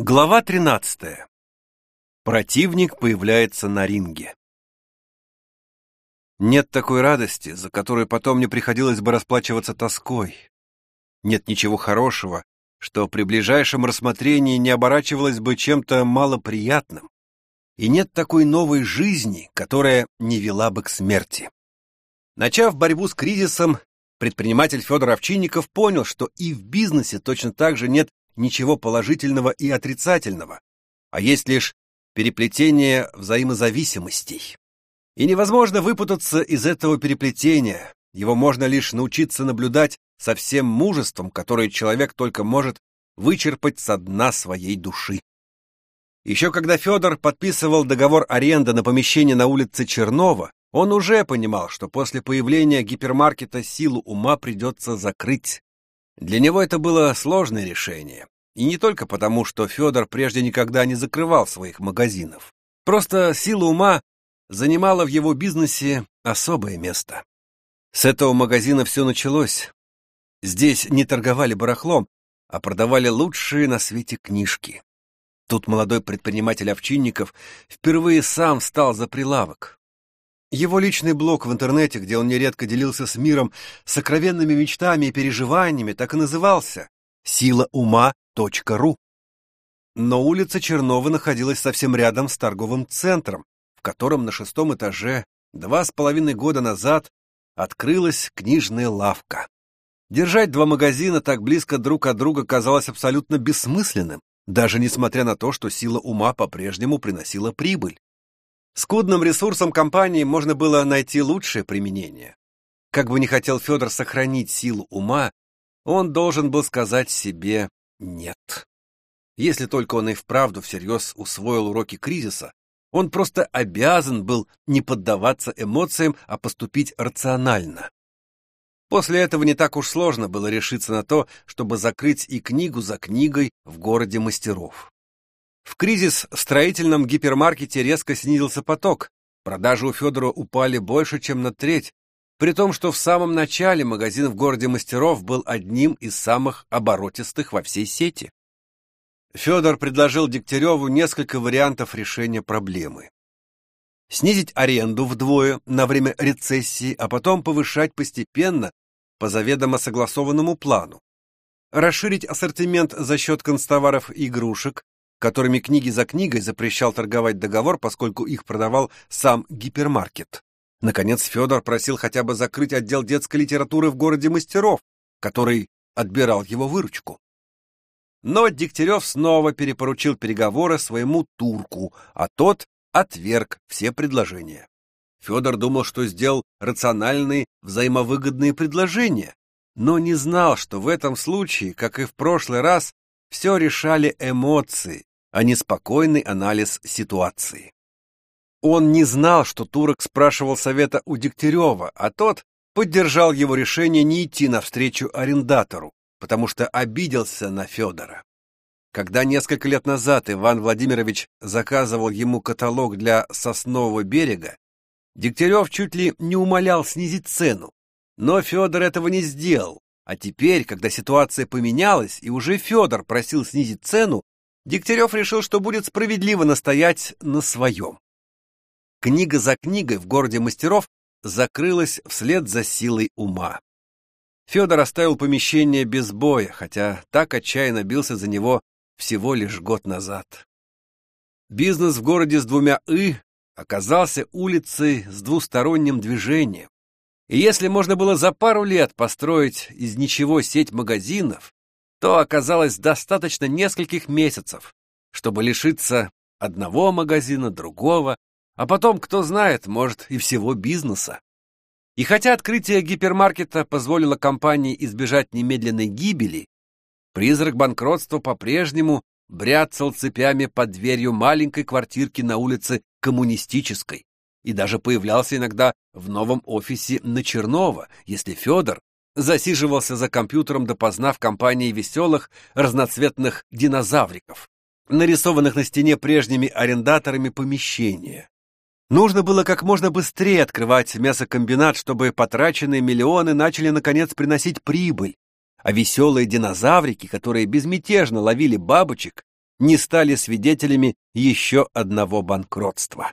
Глава 13. Противник появляется на ринге. Нет такой радости, за которую потом мне приходилось бы расплачиваться тоской. Нет ничего хорошего, что при ближайшем рассмотрении не оборачивалось бы чем-то малоприятным. И нет такой новой жизни, которая не вела бы к смерти. Начав борьбу с кризисом, предприниматель Федор Овчинников понял, что и в бизнесе точно так же нет ничего положительного и отрицательного, а есть лишь переплетение взаимозависимостей. И невозможно выпутаться из этого переплетения, его можно лишь научиться наблюдать со всем мужеством, которое человек только может вычерпать со дна своей души. Еще когда Федор подписывал договор аренды на помещение на улице Чернова, он уже понимал, что после появления гипермаркета силу ума придется закрыть. Для него это было сложное решение. И не только потому, что Федор прежде никогда не закрывал своих магазинов. Просто сила ума занимала в его бизнесе особое место. С этого магазина все началось. Здесь не торговали барахлом, а продавали лучшие на свете книжки. Тут молодой предприниматель Овчинников впервые сам стал за прилавок. Его личный блог в интернете, где он нередко делился с миром сокровенными мечтами и переживаниями, так и назывался «Сила ума.ру». Но улица Чернова находилась совсем рядом с торговым центром, в котором на шестом этаже два с половиной года назад открылась книжная лавка. Держать два магазина так близко друг от друга казалось абсолютно бессмысленным, даже несмотря на то, что сила ума по-прежнему приносила прибыль. Скудным ресурсом компании можно было найти лучшее применение. Как бы ни хотел Федор сохранить силу ума, он должен был сказать себе «нет». Если только он и вправду всерьез усвоил уроки кризиса, он просто обязан был не поддаваться эмоциям, а поступить рационально. После этого не так уж сложно было решиться на то, чтобы закрыть и книгу за книгой в городе мастеров. В кризис в строительном гипермаркете резко снизился поток. Продажи у Федора упали больше, чем на треть, при том, что в самом начале магазин в городе мастеров был одним из самых оборотистых во всей сети. Федор предложил Дегтяреву несколько вариантов решения проблемы. Снизить аренду вдвое на время рецессии, а потом повышать постепенно по заведомо согласованному плану. Расширить ассортимент за счет констоваров и игрушек, которыми книги за книгой запрещал торговать договор, поскольку их продавал сам гипермаркет. Наконец Федор просил хотя бы закрыть отдел детской литературы в городе мастеров, который отбирал его выручку. Но Дегтярев снова перепоручил переговоры своему турку, а тот отверг все предложения. Федор думал, что сделал рациональные взаимовыгодные предложения, но не знал, что в этом случае, как и в прошлый раз, все решали эмоции, а не спокойный анализ ситуации. Он не знал, что Турок спрашивал совета у Дегтярева, а тот поддержал его решение не идти навстречу арендатору, потому что обиделся на Федора. Когда несколько лет назад Иван Владимирович заказывал ему каталог для Соснового берега, Дегтярев чуть ли не умолял снизить цену, но Федор этого не сделал, а теперь, когда ситуация поменялась и уже Федор просил снизить цену, Дегтярев решил, что будет справедливо настоять на своем. Книга за книгой в городе мастеров закрылась вслед за силой ума. Федор оставил помещение без боя, хотя так отчаянно бился за него всего лишь год назад. Бизнес в городе с двумя «и» оказался улицей с двусторонним движением. И если можно было за пару лет построить из ничего сеть магазинов, то оказалось достаточно нескольких месяцев, чтобы лишиться одного магазина, другого, а потом, кто знает, может и всего бизнеса. И хотя открытие гипермаркета позволило компании избежать немедленной гибели, призрак банкротства по-прежнему бряцал цепями под дверью маленькой квартирки на улице Коммунистической и даже появлялся иногда в новом офисе на Чернова, если Федор засиживался за компьютером допоздна в компании веселых разноцветных динозавриков, нарисованных на стене прежними арендаторами помещения. Нужно было как можно быстрее открывать мясокомбинат, чтобы потраченные миллионы начали наконец приносить прибыль, а веселые динозаврики, которые безмятежно ловили бабочек, не стали свидетелями еще одного банкротства.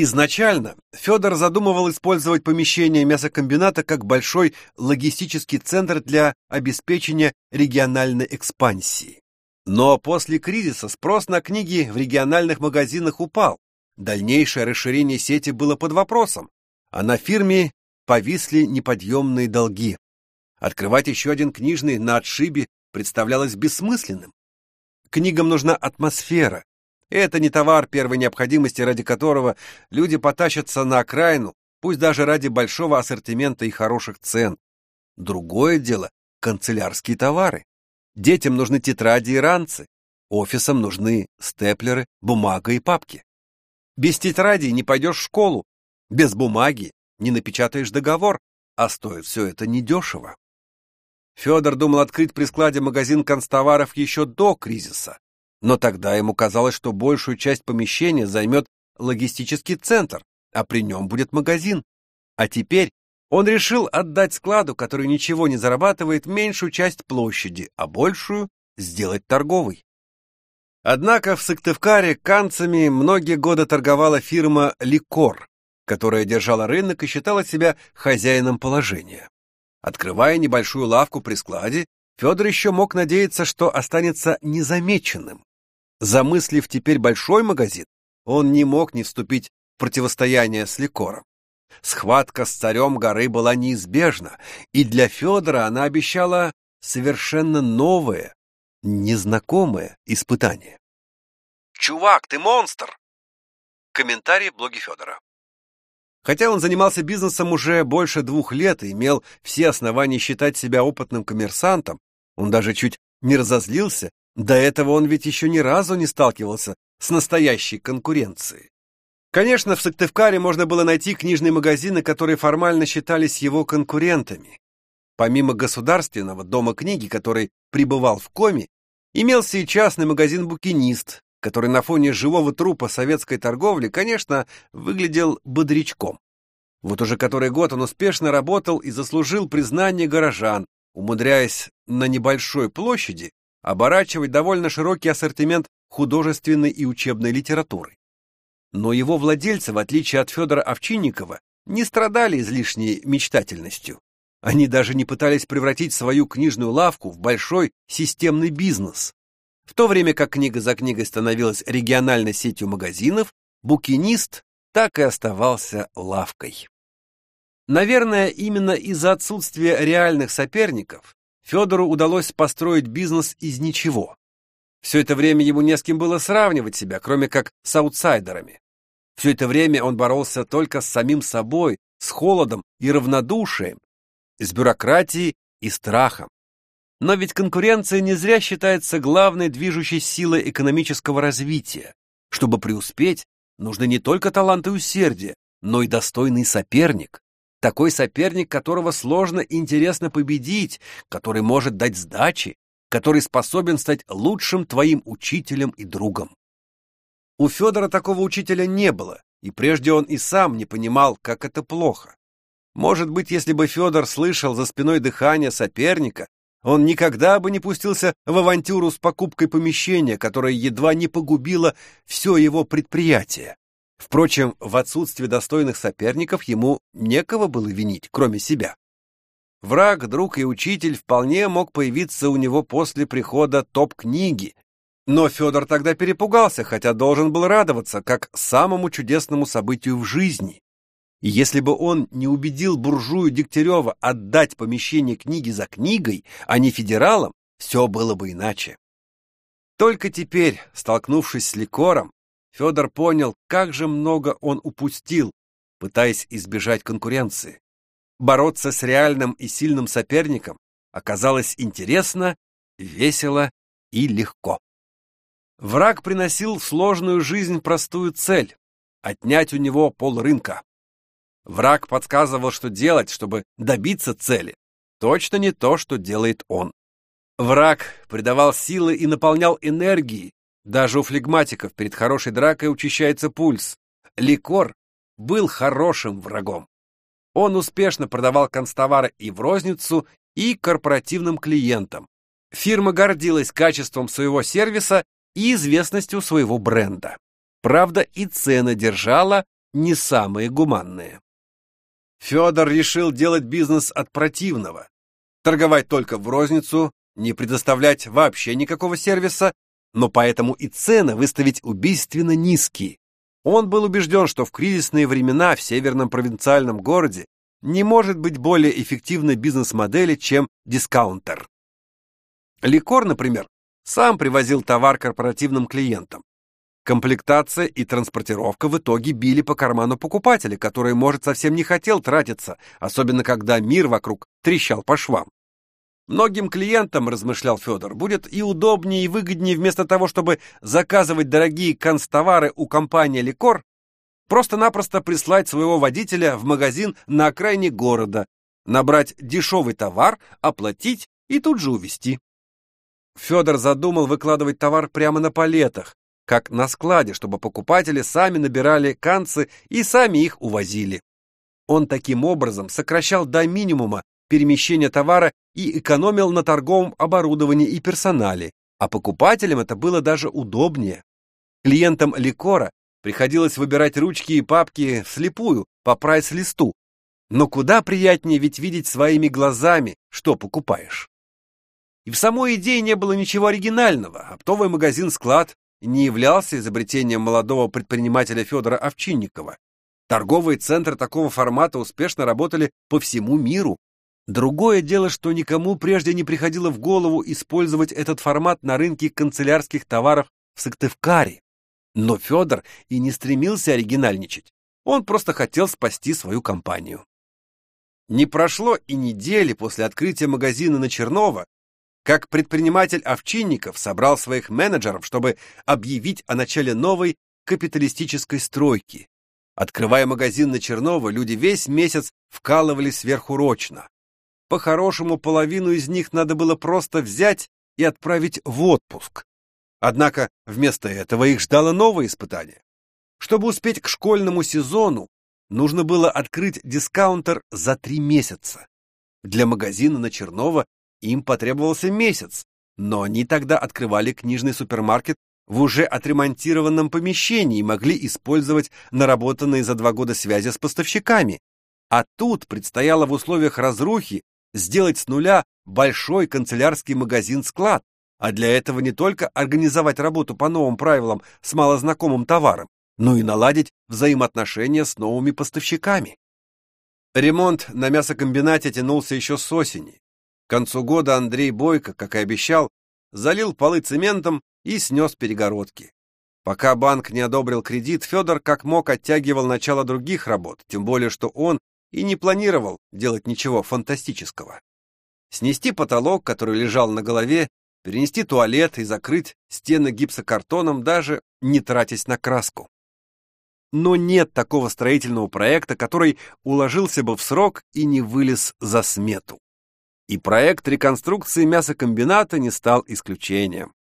Изначально Федор задумывал использовать помещение мясокомбината как большой логистический центр для обеспечения региональной экспансии. Но после кризиса спрос на книги в региональных магазинах упал. Дальнейшее расширение сети было под вопросом, а на фирме повисли неподъемные долги. Открывать еще один книжный на отшибе представлялось бессмысленным. Книгам нужна атмосфера, это не товар первой необходимости, ради которого люди потащатся на окраину, пусть даже ради большого ассортимента и хороших цен. Другое дело — канцелярские товары. Детям нужны тетради и ранцы, офисам нужны степлеры, бумага и папки. Без тетради не пойдешь в школу, без бумаги не напечатаешь договор, а стоит все это недешево. Федор думал открыть при складе магазин констоваров еще до кризиса, но тогда ему казалось, что большую часть помещения займет логистический центр, а при нем будет магазин. А теперь он решил отдать складу, который ничего не зарабатывает, меньшую часть площади, а большую сделать торговой. Однако в Сыктывкаре канцами многие годы торговала фирма «Ликор», которая держала рынок и считала себя хозяином положения. Открывая небольшую лавку при складе, Федор еще мог надеяться, что останется незамеченным. Замыслив теперь большой магазин, он не мог не вступить в противостояние с Ликором. Схватка с царем горы была неизбежна, и для Федора она обещала совершенно новое, незнакомое испытание. «Чувак, ты монстр!» Комментарий в блоге Федора. Хотя он занимался бизнесом уже больше двух лет и имел все основания считать себя опытным коммерсантом, он даже чуть не разозлился, до этого он ведь еще ни разу не сталкивался с настоящей конкуренцией. Конечно, в Сыктывкаре можно было найти книжные магазины, которые формально считались его конкурентами. Помимо государственного дома книги, который пребывал в коме, имелся и частный магазин «Букинист», который на фоне живого трупа советской торговли, конечно, выглядел бодрячком. Вот уже который год он успешно работал и заслужил признание горожан, умудряясь на небольшой площади оборачивать довольно широкий ассортимент художественной и учебной литературы. Но его владельцы, в отличие от Федора Овчинникова, не страдали излишней мечтательностью. Они даже не пытались превратить свою книжную лавку в большой системный бизнес. В то время как книга за книгой становилась региональной сетью магазинов, букинист так и оставался лавкой. Наверное, именно из-за отсутствия реальных соперников Федору удалось построить бизнес из ничего. Все это время ему не с кем было сравнивать себя, кроме как с аутсайдерами. Все это время он боролся только с самим собой, с холодом и равнодушием, с бюрократией и страхом. Но ведь конкуренция не зря считается главной движущей силой экономического развития. Чтобы преуспеть, нужны не только талант и усердие, но и достойный соперник. Такой соперник, которого сложно и интересно победить, который может дать сдачи, который способен стать лучшим твоим учителем и другом. У Федора такого учителя не было, и прежде он и сам не понимал, как это плохо. Может быть, если бы Федор слышал за спиной дыхание соперника, он никогда бы не пустился в авантюру с покупкой помещения, которое едва не погубило все его предприятие. Впрочем, в отсутствии достойных соперников ему некого было винить, кроме себя. Враг, друг и учитель вполне мог появиться у него после прихода топ-книги, но Федор тогда перепугался, хотя должен был радоваться, как самому чудесному событию в жизни. И если бы он не убедил буржую Дегтярева отдать помещение книги за книгой, а не федералам, все было бы иначе. Только теперь, столкнувшись с Ликором, Федор понял, как же много он упустил, пытаясь избежать конкуренции. Бороться с реальным и сильным соперником оказалось интересно, весело и легко. Враг приносил в сложную жизнь простую цель — отнять у него полрынка. Враг подсказывал, что делать, чтобы добиться цели. Точно не то, что делает он. Враг придавал силы и наполнял энергией, даже у флегматиков перед хорошей дракой учащается пульс. Ликор был хорошим врагом. Он успешно продавал констовары и в розницу, и корпоративным клиентам. Фирма гордилась качеством своего сервиса и известностью своего бренда. Правда, и цены держала не самые гуманные. Федор решил делать бизнес от противного. Торговать только в розницу, не предоставлять вообще никакого сервиса, но поэтому и цены выставить убийственно низкие. Он был убежден, что в кризисные времена в северном провинциальном городе не может быть более эффективной бизнес-модели, чем дискаунтер. Ликор, например, сам привозил товар корпоративным клиентам. Комплектация и транспортировка в итоге били по карману покупателя, который, может, совсем не хотел тратиться, особенно когда мир вокруг трещал по швам. Многим клиентам, размышлял Федор, будет и удобнее, и выгоднее вместо того, чтобы заказывать дорогие канцтовары у компании Ликор, просто-напросто прислать своего водителя в магазин на окраине города, набрать дешевый товар, оплатить и тут же увезти. Федор задумал выкладывать товар прямо на палетах, как на складе, чтобы покупатели сами набирали канцы и сами их увозили. Он таким образом сокращал до минимума перемещение товара и экономил на торговом оборудовании и персонале, а покупателям это было даже удобнее. Клиентам ликора приходилось выбирать ручки и папки вслепую по прайс-листу, но куда приятнее ведь видеть своими глазами, что покупаешь. И в самой идее не было ничего оригинального. Оптовый магазин-склад не являлся изобретением молодого предпринимателя Федора Овчинникова. Торговые центры такого формата успешно работали по всему миру, Другое дело, что никому прежде не приходило в голову использовать этот формат на рынке канцелярских товаров в Сыктывкаре. Но Федор и не стремился оригинальничать. Он просто хотел спасти свою компанию. Не прошло и недели после открытия магазина на Чернова, как предприниматель Овчинников собрал своих менеджеров, чтобы объявить о начале новой капиталистической стройки. Открывая магазин на Чернова, люди весь месяц вкалывали сверхурочно. По-хорошему, половину из них надо было просто взять и отправить в отпуск. Однако вместо этого их ждало новое испытание. Чтобы успеть к школьному сезону, нужно было открыть дискаунтер за три месяца. Для магазина на Чернова им потребовался месяц, но они тогда открывали книжный супермаркет в уже отремонтированном помещении и могли использовать наработанные за два года связи с поставщиками. А тут предстояло в условиях разрухи сделать с нуля большой канцелярский магазин-склад, а для этого не только организовать работу по новым правилам с малознакомым товаром, но и наладить взаимоотношения с новыми поставщиками. Ремонт на мясокомбинате тянулся еще с осени. К концу года Андрей Бойко, как и обещал, залил полы цементом и снес перегородки. Пока банк не одобрил кредит, Федор как мог оттягивал начало других работ, тем более что он и не планировал делать ничего фантастического. Снести потолок, который лежал на голове, перенести туалет и закрыть стены гипсокартоном, даже не тратясь на краску. Но нет такого строительного проекта, который уложился бы в срок и не вылез за смету. И проект реконструкции мясокомбината не стал исключением.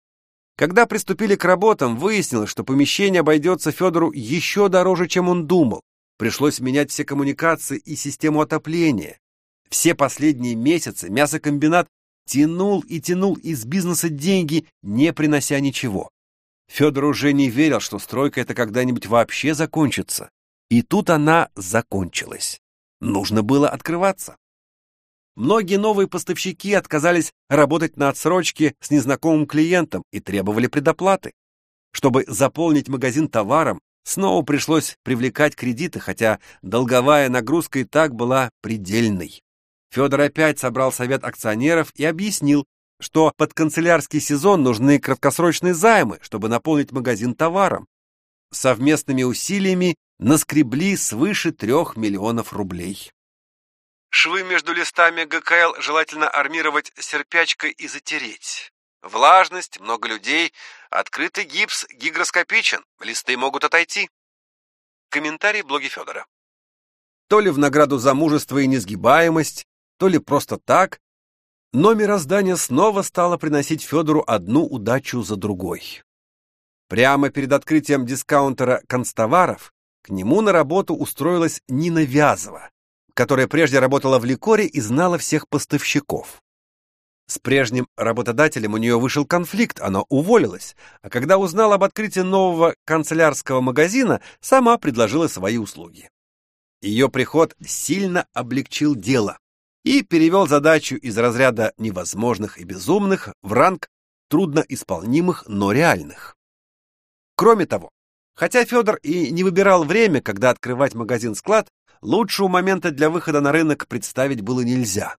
Когда приступили к работам, выяснилось, что помещение обойдется Федору еще дороже, чем он думал. Пришлось менять все коммуникации и систему отопления. Все последние месяцы мясокомбинат тянул и тянул из бизнеса деньги, не принося ничего. Федор уже не верил, что стройка это когда-нибудь вообще закончится. И тут она закончилась. Нужно было открываться. Многие новые поставщики отказались работать на отсрочке с незнакомым клиентом и требовали предоплаты. Чтобы заполнить магазин товаром, Снова пришлось привлекать кредиты, хотя долговая нагрузка и так была предельной. Федор опять собрал совет акционеров и объяснил, что под канцелярский сезон нужны краткосрочные займы, чтобы наполнить магазин товаром. Совместными усилиями наскребли свыше трех миллионов рублей. Швы между листами ГКЛ желательно армировать серпячкой и затереть. Влажность, много людей, открытый гипс гигроскопичен, листы могут отойти. Комментарий блоги Федора. То ли в награду за мужество и несгибаемость, то ли просто так, но мироздание снова стало приносить Федору одну удачу за другой. Прямо перед открытием дискаунтера констоваров к нему на работу устроилась Нина Вязова, которая прежде работала в Ликоре и знала всех поставщиков. С прежним работодателем у нее вышел конфликт, она уволилась, а когда узнала об открытии нового канцелярского магазина, сама предложила свои услуги. Ее приход сильно облегчил дело и перевел задачу из разряда невозможных и безумных в ранг трудноисполнимых, но реальных. Кроме того, хотя Федор и не выбирал время, когда открывать магазин-склад, лучшего момента для выхода на рынок представить было нельзя.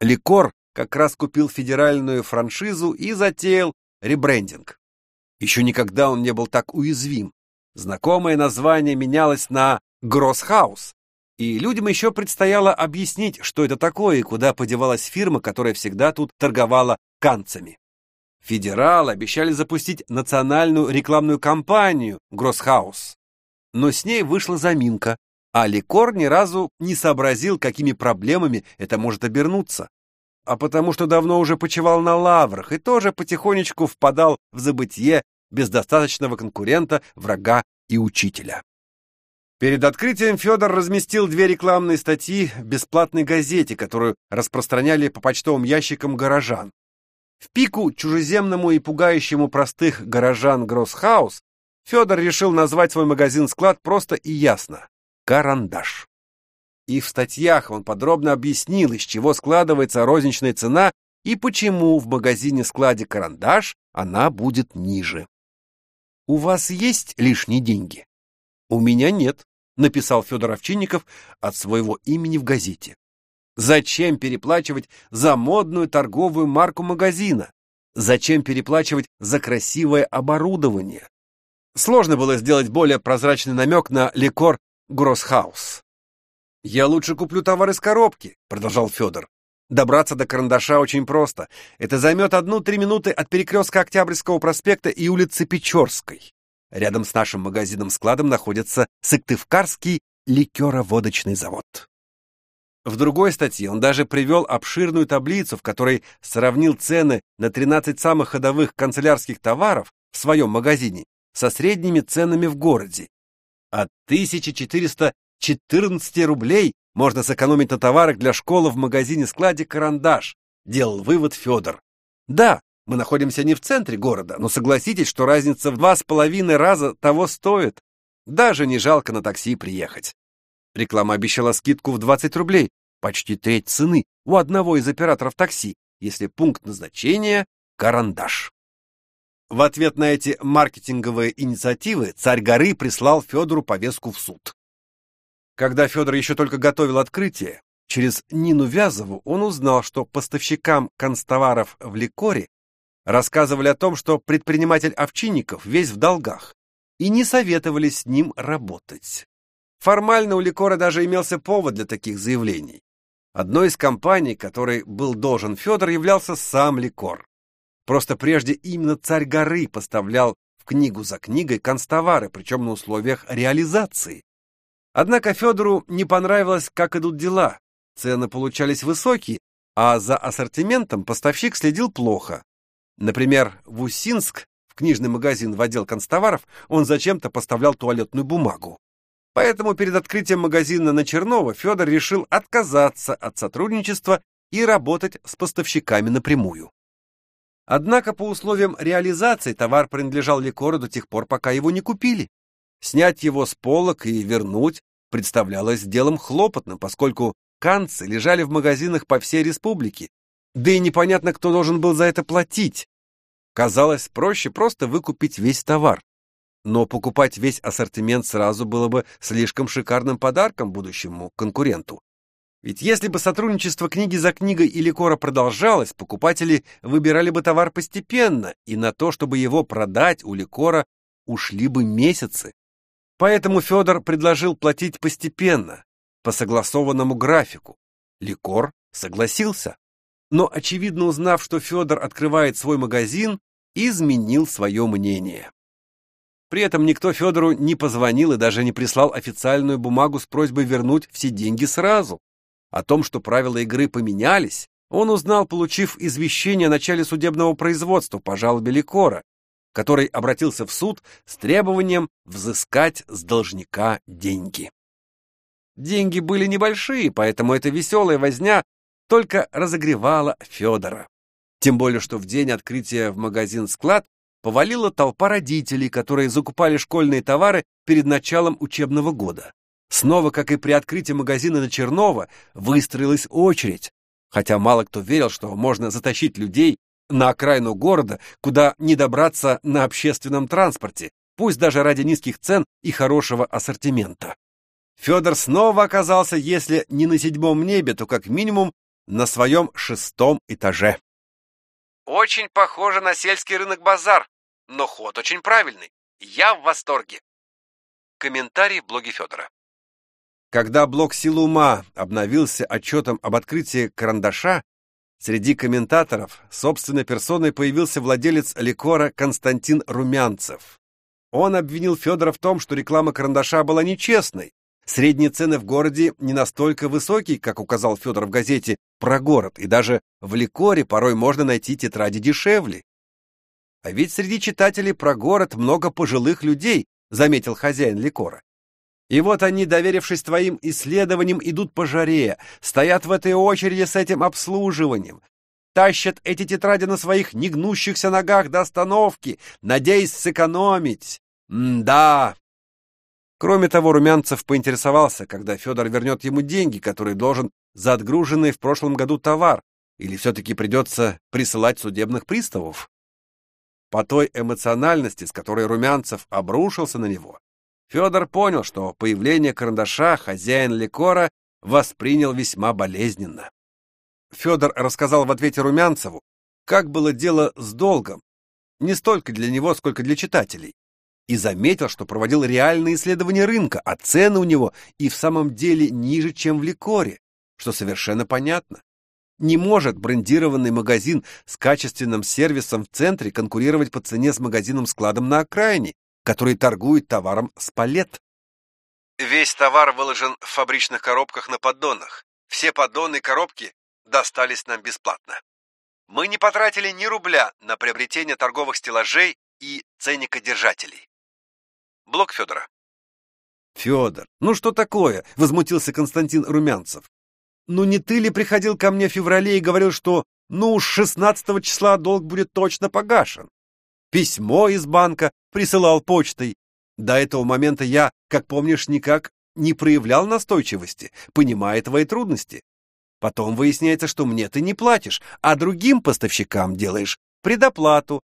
Ликор как раз купил федеральную франшизу и затеял ребрендинг. Еще никогда он не был так уязвим. Знакомое название менялось на Гроссхаус, и людям еще предстояло объяснить, что это такое и куда подевалась фирма, которая всегда тут торговала канцами. Федералы обещали запустить национальную рекламную кампанию «Гроссхаус». Но с ней вышла заминка, а Ликор ни разу не сообразил, какими проблемами это может обернуться. А потому что давно уже почивал на лаврах и тоже потихонечку впадал в забытье без достаточного конкурента, врага и учителя. Перед открытием Федор разместил две рекламные статьи в бесплатной газете, которую распространяли по почтовым ящикам горожан. В пику чужеземному и пугающему простых горожан Гроссхаус Федор решил назвать свой магазин-склад просто и ясно – «Карандаш». И в статьях он подробно объяснил, из чего складывается розничная цена и почему в магазине-складе «Карандаш» она будет ниже. «У вас есть лишние деньги?» «У меня нет», написал Федор Овчинников от своего имени в газете. Зачем переплачивать за модную торговую марку магазина? Зачем переплачивать за красивое оборудование? Сложно было сделать более прозрачный намек на ликор Гроссхаус. «Я лучше куплю товар из коробки», — продолжал Федор. «Добраться до карандаша очень просто. Это займет одну-три минуты от перекрестка Октябрьского проспекта и улицы Печорской. Рядом с нашим магазином-складом находится Сыктывкарский ликероводочный завод. В другой статье он даже привел обширную таблицу, в которой сравнил цены на 13 самых ходовых канцелярских товаров в своем магазине со средними ценами в городе. От 1414 рублей можно сэкономить на товарах для школы в магазине-складе «Карандаш», делал вывод Федор. Да, мы находимся не в центре города, но согласитесь, что разница в два с половиной раза того стоит. Даже не жалко на такси приехать. Реклама обещала скидку в 20 рублей, почти треть цены у одного из операторов такси, если пункт назначения – карандаш. В ответ на эти маркетинговые инициативы царь горы прислал Федору повестку в суд. Когда Федор еще только готовил открытие, через Нину Вязову он узнал, что поставщикам констоваров в Ликоре Рассказывали о том, что предприниматель Овчинников весь в долгах, и не советовали с ним работать. Формально у Ликора даже имелся повод для таких заявлений. Одной из компаний, которой был должен Федор, являлся сам Ликор. Просто прежде именно царь горы поставлял в книгу за книгой констовары, причем на условиях реализации. Однако Федору не понравилось, как идут дела. Цены получались высокие, а за ассортиментом поставщик следил плохо. Например, в Усинск, в книжный магазин в отдел констоваров, он зачем-то поставлял туалетную бумагу. Поэтому перед открытием магазина на Чернова Федор решил отказаться от сотрудничества и работать с поставщиками напрямую. Однако по условиям реализации товар принадлежал Ликору до тех пор, пока его не купили. Снять его с полок и вернуть представлялось делом хлопотным, поскольку канцы лежали в магазинах по всей республике, да и непонятно, кто должен был за это платить. Казалось, проще просто выкупить весь товар. Но покупать весь ассортимент сразу было бы слишком шикарным подарком будущему конкуренту. Ведь если бы сотрудничество книги за книгой или кора продолжалось, покупатели выбирали бы товар постепенно, и на то, чтобы его продать у Ликора, ушли бы месяцы. Поэтому Федор предложил платить постепенно, по согласованному графику. Ликор согласился но, очевидно узнав, что Федор открывает свой магазин, изменил свое мнение. При этом никто Федору не позвонил и даже не прислал официальную бумагу с просьбой вернуть все деньги сразу. О том, что правила игры поменялись, он узнал, получив извещение о начале судебного производства по жалобе Ликора, который обратился в суд с требованием взыскать с должника деньги. Деньги были небольшие, поэтому эта веселая возня только разогревала Федора. Тем более, что в день открытия в магазин склад повалила толпа родителей, которые закупали школьные товары перед началом учебного года. Снова, как и при открытии магазина на Чернова, выстроилась очередь, хотя мало кто верил, что можно затащить людей на окраину города, куда не добраться на общественном транспорте, пусть даже ради низких цен и хорошего ассортимента. Федор снова оказался, если не на седьмом небе, то как минимум на своем шестом этаже. Очень похоже на сельский рынок-базар, но ход очень правильный. Я в восторге. Комментарий в блоге Федора. Когда блог «Сила ума» обновился отчетом об открытии карандаша, среди комментаторов собственной персоной появился владелец ликора Константин Румянцев. Он обвинил Федора в том, что реклама карандаша была нечестной. Средние цены в городе не настолько высокие, как указал Федор в газете про город, и даже в ликоре порой можно найти тетради дешевле. А ведь среди читателей про город много пожилых людей, заметил хозяин ликора. И вот они, доверившись твоим исследованиям, идут по жаре, стоят в этой очереди с этим обслуживанием, тащат эти тетради на своих негнущихся ногах до остановки, надеясь сэкономить. М да. Кроме того, Румянцев поинтересовался, когда Федор вернет ему деньги, которые должен за отгруженный в прошлом году товар, или все-таки придется присылать судебных приставов. По той эмоциональности, с которой Румянцев обрушился на него, Федор понял, что появление карандаша хозяин ликора воспринял весьма болезненно. Федор рассказал в ответе Румянцеву, как было дело с долгом, не столько для него, сколько для читателей, и заметил, что проводил реальные исследования рынка, а цены у него и в самом деле ниже, чем в ликоре, что совершенно понятно. Не может брендированный магазин с качественным сервисом в центре конкурировать по цене с магазином-складом на окраине, который торгует товаром с палет. Весь товар выложен в фабричных коробках на поддонах. Все поддоны и коробки достались нам бесплатно. Мы не потратили ни рубля на приобретение торговых стеллажей и ценникодержателей. Блок Федора. Федор, ну что такое? Возмутился Константин Румянцев. Ну не ты ли приходил ко мне в феврале и говорил, что ну уж 16 числа долг будет точно погашен? Письмо из банка присылал почтой. До этого момента я, как помнишь, никак не проявлял настойчивости, понимая твои трудности. Потом выясняется, что мне ты не платишь, а другим поставщикам делаешь предоплату.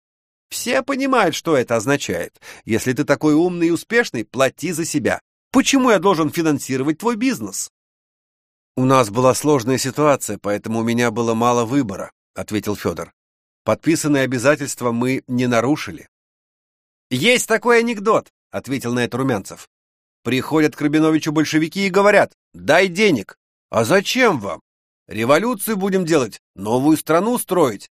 Все понимают, что это означает. Если ты такой умный и успешный, плати за себя. Почему я должен финансировать твой бизнес? У нас была сложная ситуация, поэтому у меня было мало выбора, ответил Федор. Подписанные обязательства мы не нарушили. Есть такой анекдот, ответил на это Румянцев. Приходят к Рабиновичу большевики и говорят: "Дай денег". А зачем вам? Революцию будем делать, новую страну строить.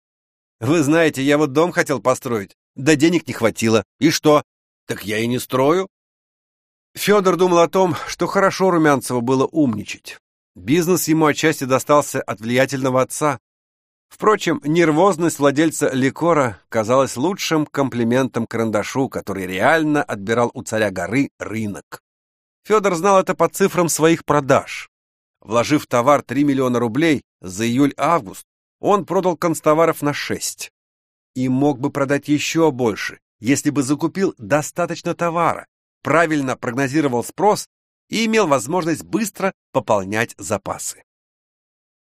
Вы знаете, я вот дом хотел построить, да денег не хватило. И что? Так я и не строю. Федор думал о том, что хорошо Румянцеву было умничать. Бизнес ему отчасти достался от влиятельного отца, Впрочем, нервозность владельца ликора казалась лучшим комплиментом карандашу, который реально отбирал у царя горы рынок. Федор знал это по цифрам своих продаж. Вложив в товар 3 миллиона рублей за июль-август, он продал констоваров на 6. И мог бы продать еще больше, если бы закупил достаточно товара, правильно прогнозировал спрос и имел возможность быстро пополнять запасы.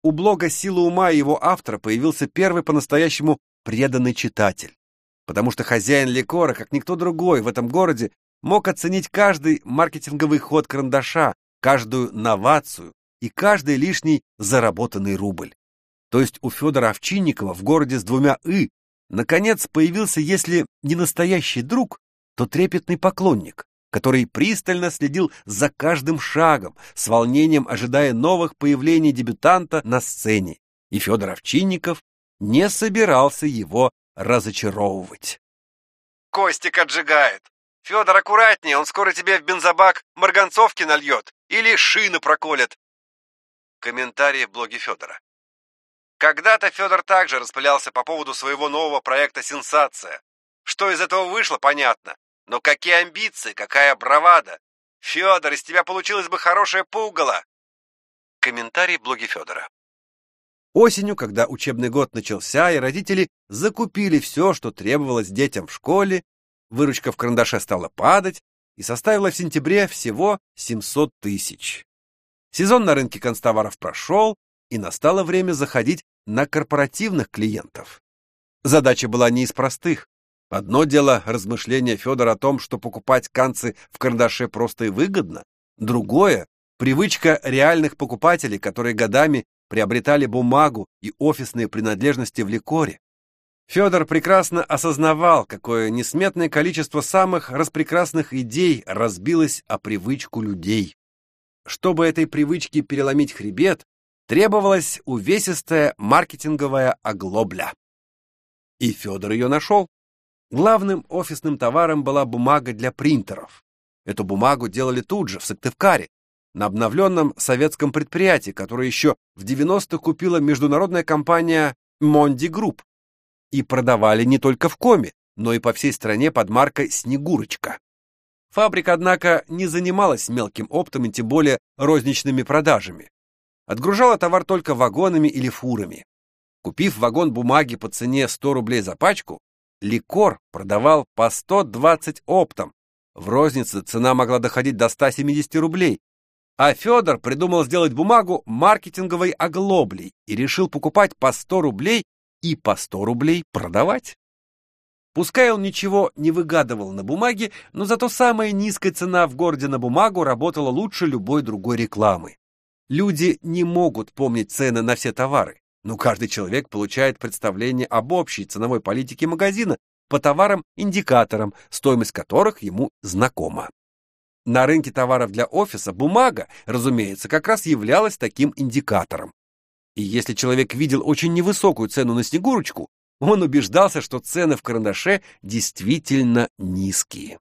У блога «Сила ума» и его автора появился первый по-настоящему преданный читатель. Потому что хозяин ликора, как никто другой в этом городе, мог оценить каждый маркетинговый ход карандаша, каждую новацию и каждый лишний заработанный рубль. То есть у Федора Овчинникова в городе с двумя «ы» наконец появился, если не настоящий друг, то трепетный поклонник который пристально следил за каждым шагом, с волнением ожидая новых появлений дебютанта на сцене, и Федор Овчинников не собирался его разочаровывать. «Костик отжигает! Федор, аккуратнее, он скоро тебе в бензобак марганцовки нальет или шины проколет!» Комментарии в блоге Федора. Когда-то Федор также распылялся по поводу своего нового проекта «Сенсация». Что из этого вышло, понятно. Но какие амбиции, какая бравада! Федор, из тебя получилось бы хорошее пугало!» Комментарий блоги Федора. Осенью, когда учебный год начался, и родители закупили все, что требовалось детям в школе, выручка в карандаше стала падать и составила в сентябре всего 700 тысяч. Сезон на рынке констоваров прошел, и настало время заходить на корпоративных клиентов. Задача была не из простых. Одно дело размышления Федора о том, что покупать канцы в карандаше просто и выгодно. Другое — привычка реальных покупателей, которые годами приобретали бумагу и офисные принадлежности в ликоре. Федор прекрасно осознавал, какое несметное количество самых распрекрасных идей разбилось о привычку людей. Чтобы этой привычке переломить хребет, требовалась увесистая маркетинговая оглобля. И Федор ее нашел. Главным офисным товаром была бумага для принтеров. Эту бумагу делали тут же, в Сыктывкаре, на обновленном советском предприятии, которое еще в 90-х купила международная компания Mondi Group. И продавали не только в Коме, но и по всей стране под маркой «Снегурочка». Фабрика, однако, не занималась мелким оптом и тем более розничными продажами. Отгружала товар только вагонами или фурами. Купив вагон бумаги по цене 100 рублей за пачку, Ликор продавал по 120 оптом. В рознице цена могла доходить до 170 рублей. А Федор придумал сделать бумагу маркетинговой оглоблей и решил покупать по 100 рублей и по 100 рублей продавать. Пускай он ничего не выгадывал на бумаге, но зато самая низкая цена в городе на бумагу работала лучше любой другой рекламы. Люди не могут помнить цены на все товары но каждый человек получает представление об общей ценовой политике магазина по товарам-индикаторам, стоимость которых ему знакома. На рынке товаров для офиса бумага, разумеется, как раз являлась таким индикатором. И если человек видел очень невысокую цену на Снегурочку, он убеждался, что цены в карандаше действительно низкие.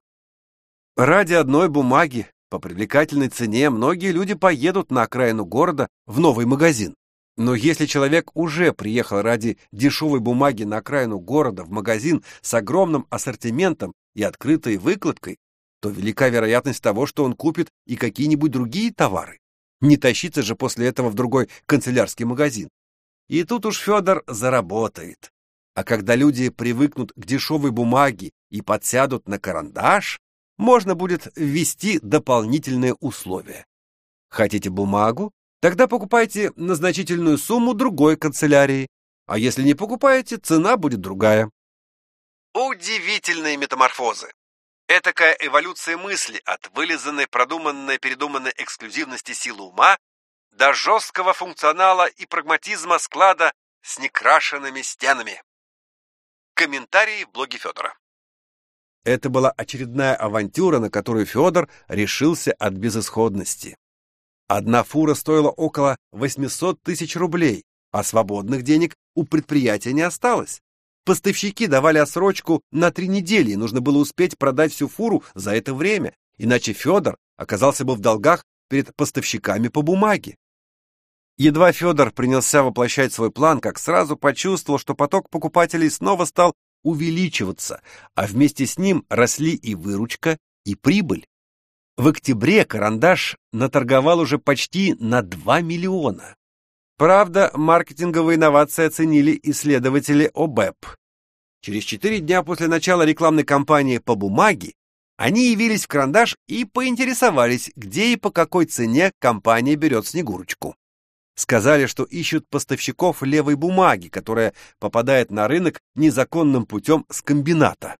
Ради одной бумаги по привлекательной цене многие люди поедут на окраину города в новый магазин. Но если человек уже приехал ради дешевой бумаги на окраину города в магазин с огромным ассортиментом и открытой выкладкой, то велика вероятность того, что он купит и какие-нибудь другие товары. Не тащиться же после этого в другой канцелярский магазин. И тут уж Федор заработает. А когда люди привыкнут к дешевой бумаге и подсядут на карандаш, можно будет ввести дополнительные условия. Хотите бумагу? Тогда покупайте на значительную сумму другой канцелярии, а если не покупаете, цена будет другая. Удивительные метаморфозы. Этакая эволюция мысли от вылизанной, продуманной, передуманной эксклюзивности силы ума до жесткого функционала и прагматизма склада с некрашенными стенами. Комментарии в блоге Федора. Это была очередная авантюра, на которую Федор решился от безысходности. Одна фура стоила около 800 тысяч рублей, а свободных денег у предприятия не осталось. Поставщики давали отсрочку на три недели, и нужно было успеть продать всю фуру за это время, иначе Федор оказался бы в долгах перед поставщиками по бумаге. Едва Федор принялся воплощать свой план, как сразу почувствовал, что поток покупателей снова стал увеличиваться, а вместе с ним росли и выручка, и прибыль. В октябре карандаш наторговал уже почти на 2 миллиона. Правда, маркетинговые инновации оценили исследователи ОБЭП. Через 4 дня после начала рекламной кампании по бумаге они явились в карандаш и поинтересовались, где и по какой цене компания берет Снегурочку. Сказали, что ищут поставщиков левой бумаги, которая попадает на рынок незаконным путем с комбината.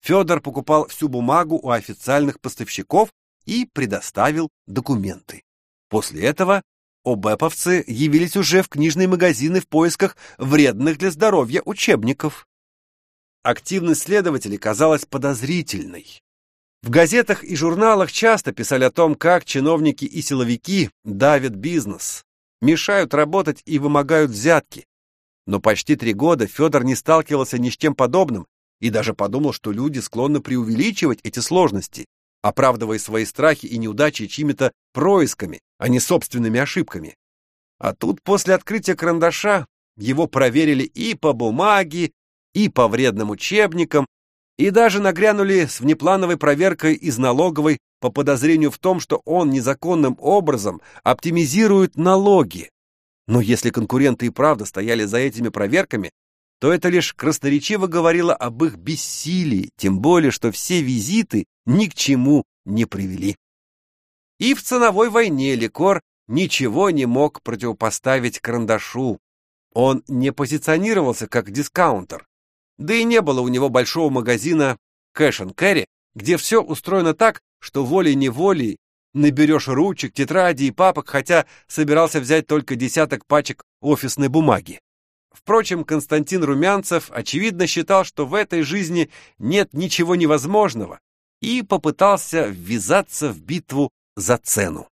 Федор покупал всю бумагу у официальных поставщиков и предоставил документы. После этого обэповцы явились уже в книжные магазины в поисках вредных для здоровья учебников. Активность следователей казалась подозрительной. В газетах и журналах часто писали о том, как чиновники и силовики давят бизнес, мешают работать и вымогают взятки. Но почти три года Федор не сталкивался ни с чем подобным и даже подумал, что люди склонны преувеличивать эти сложности оправдывая свои страхи и неудачи чьими-то происками, а не собственными ошибками. А тут после открытия карандаша его проверили и по бумаге, и по вредным учебникам, и даже нагрянули с внеплановой проверкой из налоговой по подозрению в том, что он незаконным образом оптимизирует налоги. Но если конкуренты и правда стояли за этими проверками, то это лишь красноречиво говорило об их бессилии, тем более, что все визиты ни к чему не привели. И в ценовой войне Ликор ничего не мог противопоставить карандашу. Он не позиционировался как дискаунтер, да и не было у него большого магазина Cash and Carry, где все устроено так, что волей-неволей наберешь ручек, тетради и папок, хотя собирался взять только десяток пачек офисной бумаги. Впрочем, Константин Румянцев очевидно считал, что в этой жизни нет ничего невозможного, и попытался ввязаться в битву за цену.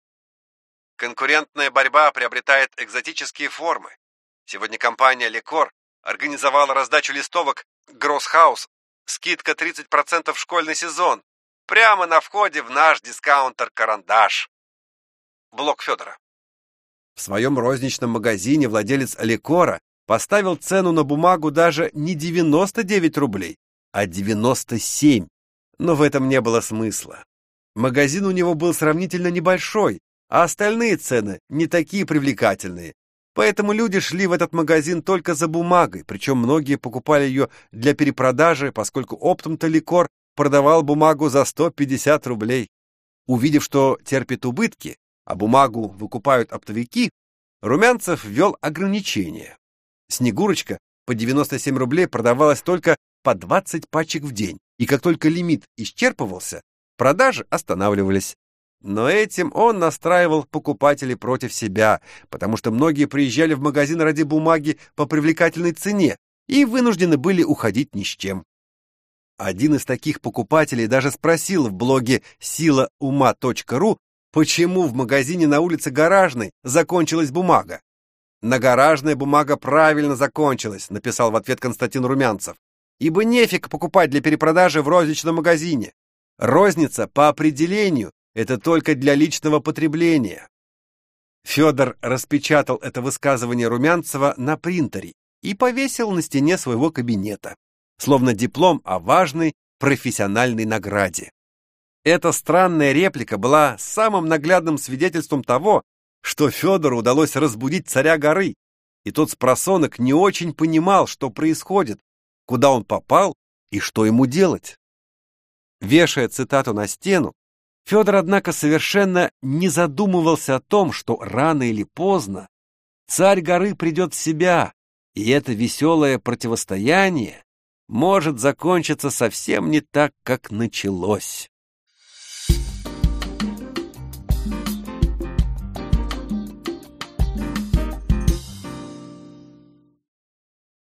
Конкурентная борьба приобретает экзотические формы. Сегодня компания Лекор организовала раздачу листовок Гроссхаус, скидка 30% в школьный сезон, прямо на входе в наш дискаунтер «Карандаш». Блок Федора. В своем розничном магазине владелец Лекора поставил цену на бумагу даже не 99 рублей, а 97. Но в этом не было смысла. Магазин у него был сравнительно небольшой, а остальные цены не такие привлекательные. Поэтому люди шли в этот магазин только за бумагой, причем многие покупали ее для перепродажи, поскольку оптом-то Ликор продавал бумагу за 150 рублей. Увидев, что терпит убытки, а бумагу выкупают оптовики, Румянцев ввел ограничения. Снегурочка по 97 рублей продавалась только по 20 пачек в день, и как только лимит исчерпывался, продажи останавливались. Но этим он настраивал покупателей против себя, потому что многие приезжали в магазин ради бумаги по привлекательной цене и вынуждены были уходить ни с чем. Один из таких покупателей даже спросил в блоге силаума.ру, почему в магазине на улице Гаражной закончилась бумага. «На гаражная бумага правильно закончилась», написал в ответ Константин Румянцев. «Ибо нефиг покупать для перепродажи в розничном магазине. Розница по определению это только для личного потребления. Федор распечатал это высказывание Румянцева на принтере и повесил на стене своего кабинета, словно диплом о важной профессиональной награде. Эта странная реплика была самым наглядным свидетельством того, что Федору удалось разбудить царя горы, и тот с просонок не очень понимал, что происходит, куда он попал и что ему делать. Вешая цитату на стену, Федор, однако, совершенно не задумывался о том, что рано или поздно царь горы придет в себя, и это веселое противостояние может закончиться совсем не так, как началось.